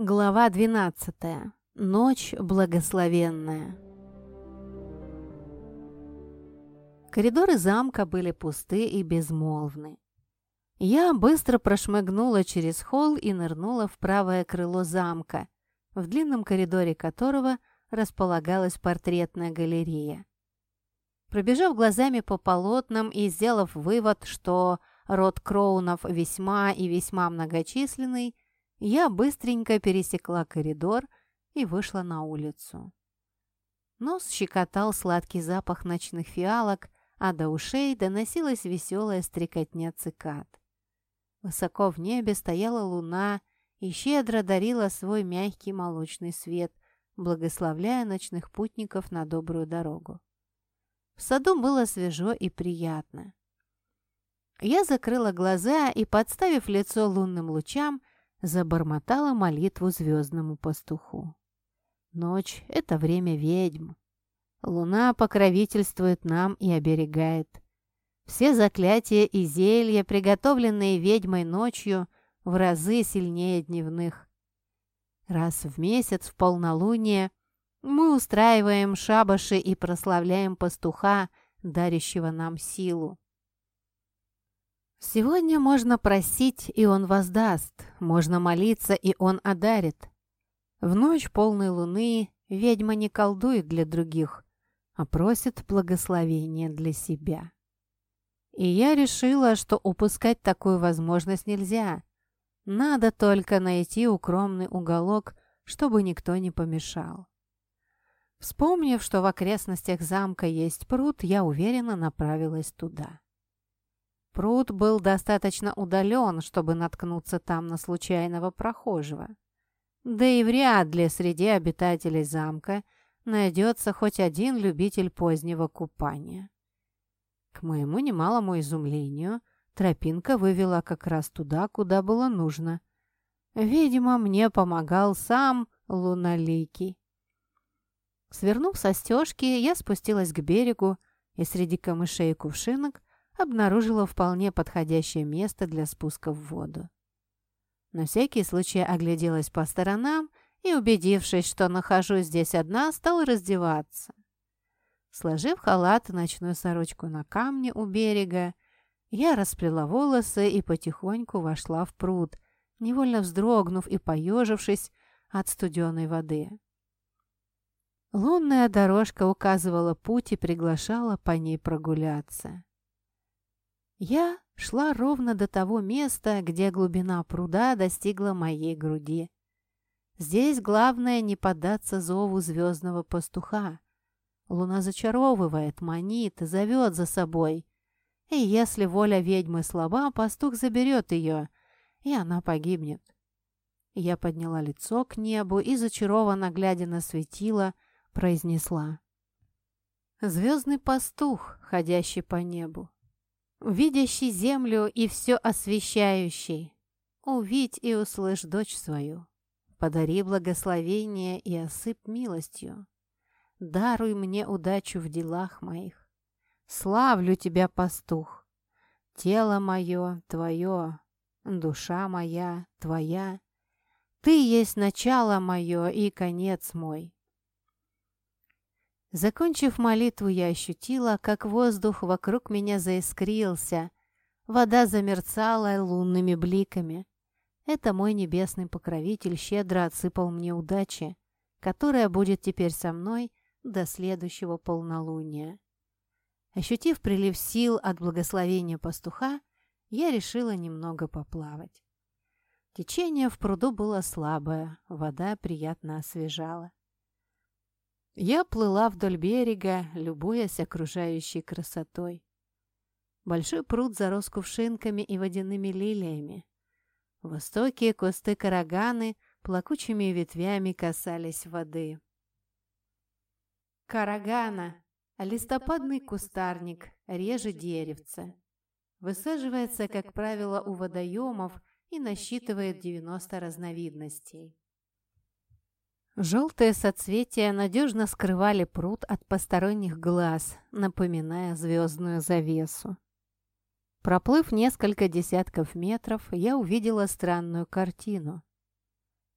Глава 12. Ночь благословенная. Коридоры замка были пусты и безмолвны. Я быстро прошмыгнула через холл и нырнула в правое крыло замка, в длинном коридоре которого располагалась портретная галерея. Пробежав глазами по полотнам и сделав вывод, что род Кроунов весьма и весьма многочисленный, я быстренько пересекла коридор и вышла на улицу. Нос щекотал сладкий запах ночных фиалок, а до ушей доносилась веселая стрекотня цикад. Высоко в небе стояла луна и щедро дарила свой мягкий молочный свет, благословляя ночных путников на добрую дорогу. В саду было свежо и приятно. Я закрыла глаза и, подставив лицо лунным лучам, забормотала молитву звездному пастуху. Ночь — это время ведьм. Луна покровительствует нам и оберегает. Все заклятия и зелья, приготовленные ведьмой ночью, в разы сильнее дневных. Раз в месяц в полнолуние мы устраиваем шабаши и прославляем пастуха, дарящего нам силу. Сегодня можно просить, и он воздаст, можно молиться, и он одарит. В ночь полной луны ведьма не колдует для других, а просит благословения для себя. И я решила, что упускать такую возможность нельзя. Надо только найти укромный уголок, чтобы никто не помешал. Вспомнив, что в окрестностях замка есть пруд, я уверенно направилась туда. Пруд был достаточно удален, чтобы наткнуться там на случайного прохожего. Да и вряд ли среди обитателей замка найдется хоть один любитель позднего купания. К моему немалому изумлению, тропинка вывела как раз туда, куда было нужно. Видимо, мне помогал сам Луналикий. Свернув со стежки, я спустилась к берегу и среди камышей и кувшинок обнаружила вполне подходящее место для спуска в воду. На всякий случай огляделась по сторонам и, убедившись, что нахожусь здесь одна, стала раздеваться. Сложив халат и ночную сорочку на камне у берега, я расплела волосы и потихоньку вошла в пруд, невольно вздрогнув и поежившись от студеной воды. Лунная дорожка указывала путь и приглашала по ней прогуляться. Я шла ровно до того места, где глубина пруда достигла моей груди. Здесь главное не поддаться зову звездного пастуха. Луна зачаровывает, манит, зовет за собой. И если воля ведьмы слаба, пастух заберет ее, и она погибнет. Я подняла лицо к небу и, зачарованно глядя на светило, произнесла. «Звездный пастух, ходящий по небу, видящий землю и все освещающий, увидь и услышь дочь свою, подари благословение и осыпь милостью, даруй мне удачу в делах моих. Славлю тебя, пастух, тело мое твое, душа моя твоя, ты есть начало мое и конец мой. Закончив молитву, я ощутила, как воздух вокруг меня заискрился, вода замерцала лунными бликами. Это мой небесный покровитель щедро отсыпал мне удачи, которая будет теперь со мной до следующего полнолуния. Ощутив прилив сил от благословения пастуха, я решила немного поплавать. Течение в пруду было слабое, вода приятно освежала. Я плыла вдоль берега, любуясь окружающей красотой. Большой пруд зарос кувшинками и водяными лилиями. Высокие кусты караганы плакучими ветвями касались воды. Карагана – листопадный кустарник, реже деревца. Высаживается, как правило, у водоемов и насчитывает 90 разновидностей. Желтые соцветия надежно скрывали пруд от посторонних глаз, напоминая звездную завесу. Проплыв несколько десятков метров, я увидела странную картину.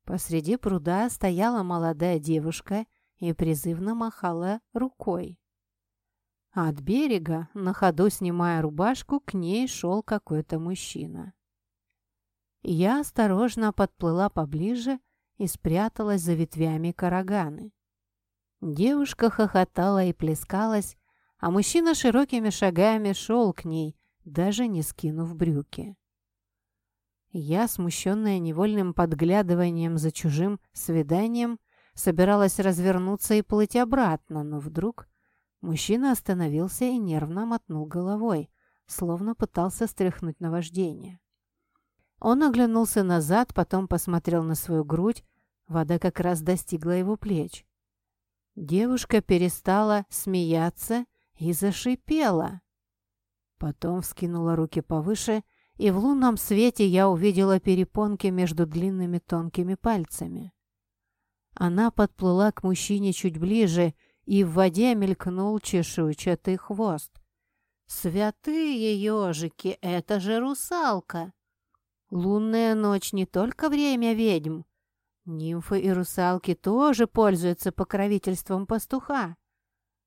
Посреди пруда стояла молодая девушка и призывно махала рукой. от берега, на ходу снимая рубашку, к ней шел какой-то мужчина. Я осторожно подплыла поближе и спряталась за ветвями караганы. Девушка хохотала и плескалась, а мужчина широкими шагами шел к ней, даже не скинув брюки. Я, смущенная невольным подглядыванием за чужим свиданием, собиралась развернуться и плыть обратно, но вдруг мужчина остановился и нервно мотнул головой, словно пытался стряхнуть наваждение. Он оглянулся назад, потом посмотрел на свою грудь, вода как раз достигла его плеч. Девушка перестала смеяться и зашипела. Потом вскинула руки повыше, и в лунном свете я увидела перепонки между длинными тонкими пальцами. Она подплыла к мужчине чуть ближе, и в воде мелькнул чешуйчатый хвост. «Святые ежики, это же русалка!» Лунная ночь не только время ведьм. Нимфы и русалки тоже пользуются покровительством пастуха.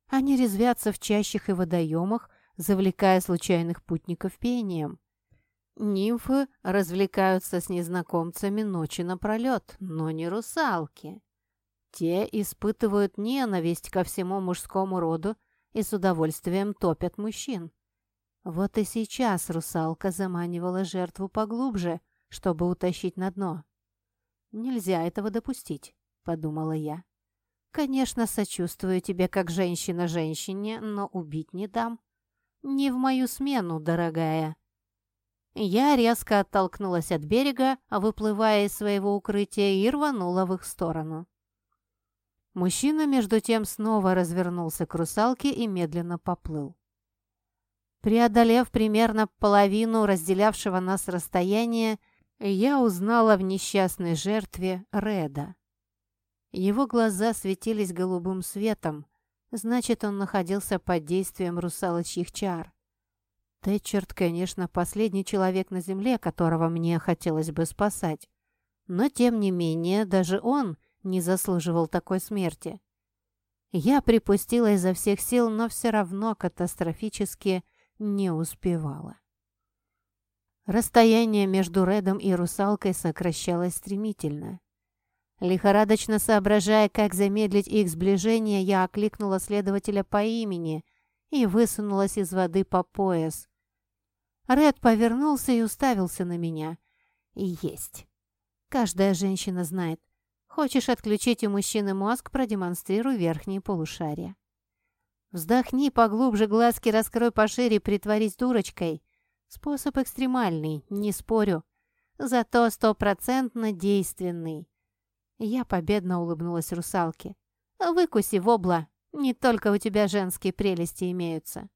Они резвятся в чащах и водоемах, завлекая случайных путников пением. Нимфы развлекаются с незнакомцами ночи напролет, но не русалки. Те испытывают ненависть ко всему мужскому роду и с удовольствием топят мужчин. Вот и сейчас русалка заманивала жертву поглубже, чтобы утащить на дно. «Нельзя этого допустить», — подумала я. «Конечно, сочувствую тебе как женщина женщине, но убить не дам. Не в мою смену, дорогая». Я резко оттолкнулась от берега, выплывая из своего укрытия, и рванула в их сторону. Мужчина, между тем, снова развернулся к русалке и медленно поплыл. Преодолев примерно половину разделявшего нас расстояния, я узнала в несчастной жертве Реда. Его глаза светились голубым светом, значит, он находился под действием русалочьих чар. Тэтчерт, конечно, последний человек на земле, которого мне хотелось бы спасать. Но, тем не менее, даже он не заслуживал такой смерти. Я припустила изо всех сил, но все равно катастрофически не успевала. Расстояние между Редом и русалкой сокращалось стремительно. Лихорадочно соображая, как замедлить их сближение, я окликнула следователя по имени и высунулась из воды по пояс. Ред повернулся и уставился на меня. Есть. Каждая женщина знает. Хочешь отключить у мужчины мозг, продемонстрируй верхние полушария. Вздохни поглубже, глазки раскрой пошире, притворись дурочкой. Способ экстремальный, не спорю. Зато стопроцентно действенный. Я победно улыбнулась русалке. «Выкуси, вобла, не только у тебя женские прелести имеются».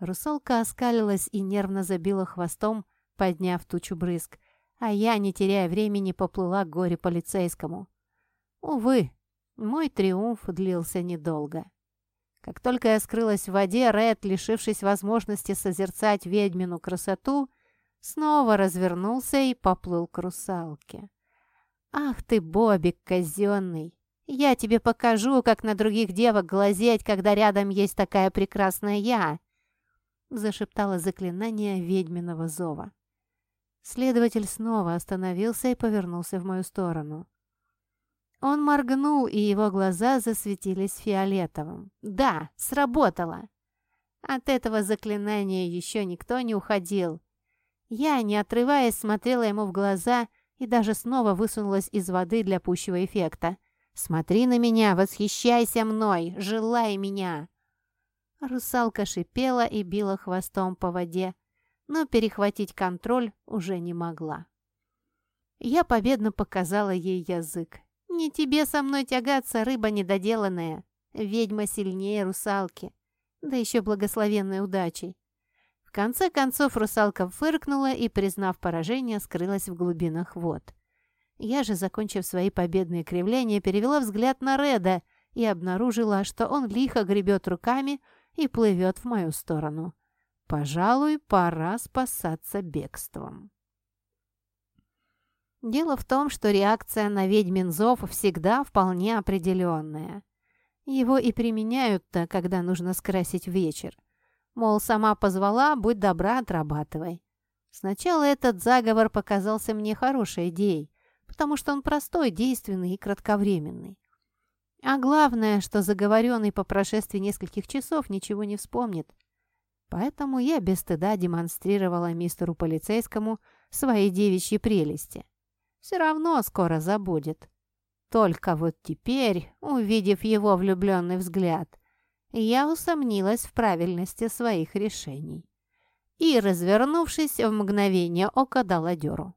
Русалка оскалилась и нервно забила хвостом, подняв тучу брызг, а я, не теряя времени, поплыла к горе полицейскому. Увы, мой триумф длился недолго. Как только я скрылась в воде, Ред, лишившись возможности созерцать ведьмину красоту, снова развернулся и поплыл к русалке. «Ах ты, Бобик казенный! Я тебе покажу, как на других девок глазеть, когда рядом есть такая прекрасная я!» Зашептала заклинание ведьминого зова. Следователь снова остановился и повернулся в мою сторону. Он моргнул, и его глаза засветились фиолетовым. «Да, сработало!» От этого заклинания еще никто не уходил. Я, не отрываясь, смотрела ему в глаза и даже снова высунулась из воды для пущего эффекта. «Смотри на меня, восхищайся мной, желай меня!» Русалка шипела и била хвостом по воде, но перехватить контроль уже не могла. Я победно показала ей язык. «Не тебе со мной тягаться, рыба недоделанная. Ведьма сильнее русалки. Да еще благословенной удачей». В конце концов русалка фыркнула и, признав поражение, скрылась в глубинах вод. Я же, закончив свои победные кривляния, перевела взгляд на Реда и обнаружила, что он лихо гребет руками и плывет в мою сторону. Пожалуй, пора спасаться бегством. Дело в том, что реакция на ведьмин зов всегда вполне определенная. Его и применяют-то, когда нужно скрасить вечер. Мол, сама позвала, будь добра, отрабатывай. Сначала этот заговор показался мне хорошей идеей, потому что он простой, действенный и кратковременный. А главное, что заговоренный по прошествии нескольких часов ничего не вспомнит. Поэтому я без стыда демонстрировала мистеру полицейскому свои девичьи прелести. Все равно скоро забудет. Только вот теперь, увидев его влюбленный взгляд, я усомнилась в правильности своих решений. И, развернувшись, в мгновение ока дала дёру.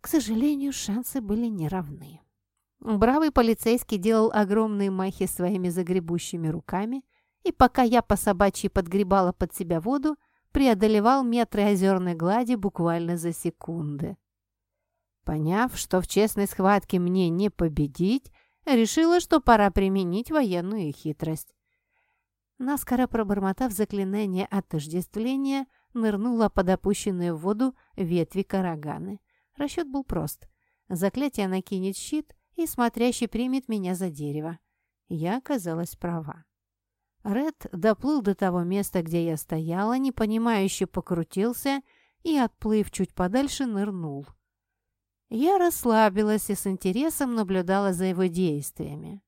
К сожалению, шансы были неравны. Бравый полицейский делал огромные махи своими загребущими руками, и пока я по собачьи подгребала под себя воду, преодолевал метры озерной глади буквально за секунды. Поняв, что в честной схватке мне не победить, решила, что пора применить военную хитрость. Наскоро пробормотав заклинание отождествления, нырнула под опущенную в воду ветви караганы. Расчет был прост. Заклятие накинет щит, и смотрящий примет меня за дерево. Я оказалась права. Ред доплыл до того места, где я стояла, непонимающе покрутился и, отплыв чуть подальше, нырнул. Я расслабилась и с интересом наблюдала за его действиями.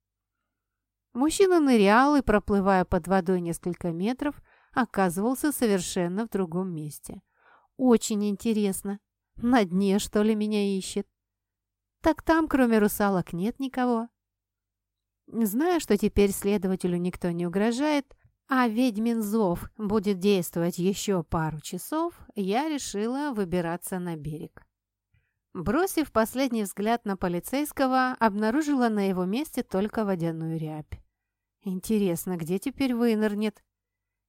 Мужчина нырял и, проплывая под водой несколько метров, оказывался совершенно в другом месте. Очень интересно. На дне, что ли, меня ищет? Так там, кроме русалок, нет никого. Зная, что теперь следователю никто не угрожает, а ведьмин зов будет действовать еще пару часов, я решила выбираться на берег. Бросив последний взгляд на полицейского, обнаружила на его месте только водяную рябь. Интересно, где теперь вынырнет?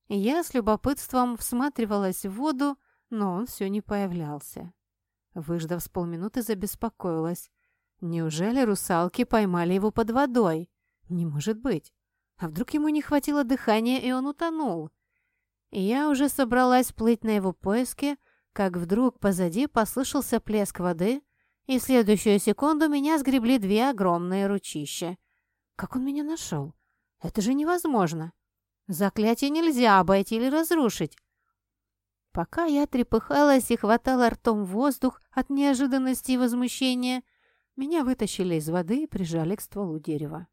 Я с любопытством всматривалась в воду, но он все не появлялся. Выждав с полминуты, забеспокоилась. Неужели русалки поймали его под водой? Не может быть. А вдруг ему не хватило дыхания, и он утонул? Я уже собралась плыть на его поиски, как вдруг позади послышался плеск воды, и в следующую секунду меня сгребли две огромные ручища. Как он меня нашел? Это же невозможно. Заклятие нельзя обойти или разрушить. Пока я трепыхалась и хватала ртом воздух от неожиданности и возмущения, меня вытащили из воды и прижали к стволу дерева.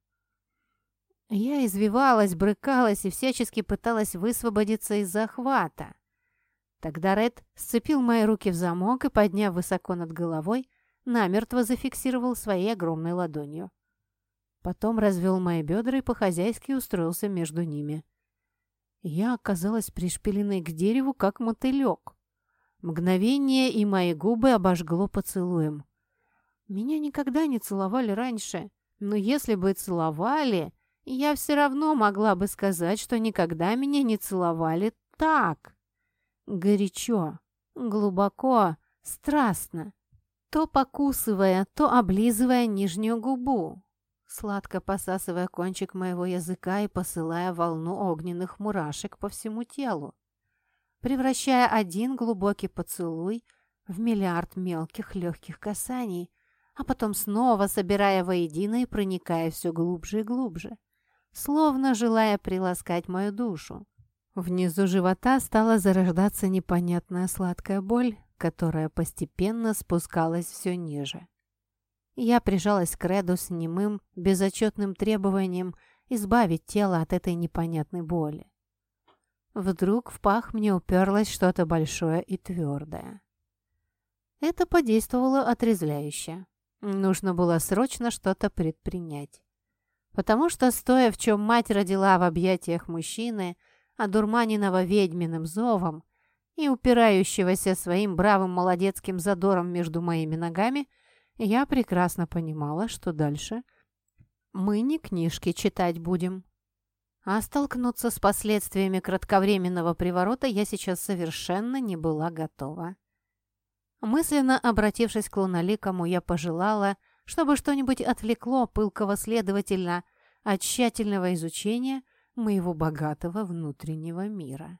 Я извивалась, брыкалась и всячески пыталась высвободиться из захвата. Тогда Ред сцепил мои руки в замок и, подняв высоко над головой, намертво зафиксировал своей огромной ладонью. Потом развел мои бедра и по-хозяйски устроился между ними. Я оказалась пришпиленной к дереву, как мотылек. Мгновение, и мои губы обожгло поцелуем. Меня никогда не целовали раньше, но если бы целовали, я все равно могла бы сказать, что никогда меня не целовали так. Горячо, глубоко, страстно, то покусывая, то облизывая нижнюю губу, сладко посасывая кончик моего языка и посылая волну огненных мурашек по всему телу, превращая один глубокий поцелуй в миллиард мелких легких касаний, а потом снова собирая воедино и проникая все глубже и глубже, словно желая приласкать мою душу. Внизу живота стала зарождаться непонятная сладкая боль, которая постепенно спускалась все ниже. Я прижалась к Реду с немым, безотчетным требованием избавить тело от этой непонятной боли. Вдруг в пах мне уперлось что-то большое и твердое. Это подействовало отрезвляюще. Нужно было срочно что-то предпринять. Потому что, стоя в чем мать родила в объятиях мужчины, одурманенного ведьминым зовом и упирающегося своим бравым молодецким задором между моими ногами, я прекрасно понимала, что дальше мы не книжки читать будем. А столкнуться с последствиями кратковременного приворота я сейчас совершенно не была готова. Мысленно обратившись к луналикому, я пожелала, чтобы что-нибудь отвлекло пылкого следователя от тщательного изучения моего богатого внутреннего мира.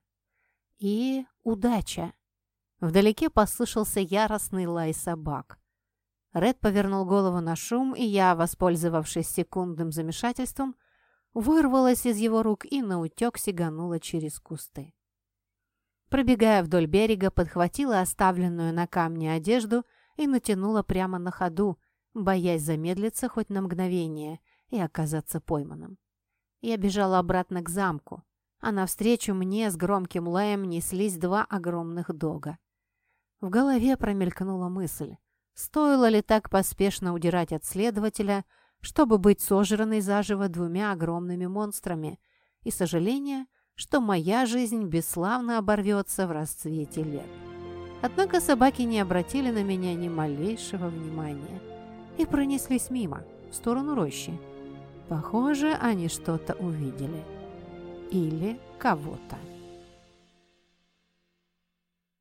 И удача! Вдалеке послышался яростный лай собак. Ред повернул голову на шум, и я, воспользовавшись секундным замешательством, вырвалась из его рук и наутек сиганула через кусты. Пробегая вдоль берега, подхватила оставленную на камне одежду и натянула прямо на ходу, боясь замедлиться хоть на мгновение и оказаться пойманным. Я бежала обратно к замку, а навстречу мне с громким лаем неслись два огромных дога. В голове промелькнула мысль, стоило ли так поспешно удирать от следователя, чтобы быть сожранной заживо двумя огромными монстрами, и сожаление, что моя жизнь бесславно оборвется в расцвете лет. Однако собаки не обратили на меня ни малейшего внимания и пронеслись мимо, в сторону рощи. Похоже, они что-то увидели. Или кого-то.